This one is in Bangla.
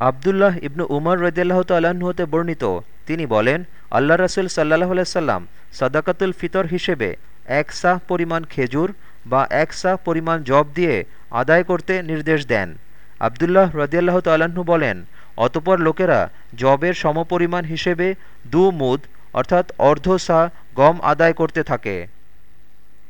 আবদুল্লাহ ইবনু উমর রদিয়াল্লাহ তাল্লাহ্ন হতে বর্ণিত। তিনি বলেন, আল্লাহ রসুল সাল্লাহ আলাইসাল্লাম সাদাকাতুল ফিতর হিসেবে এক সাহ পরিমাণ খেজুর বা এক সাহ পরিমাণ জব দিয়ে আদায় করতে নির্দেশ দেন। আবদুল্লাহ রদিয়াল্লাহ তাল্লাহ্ন বলেন, অতপর লোকেরা জবের সমপরিমাণ হিসেবে দু মুদ, অর্থাৎ অর্ধ সাহ গম আদায় করতে থাকে।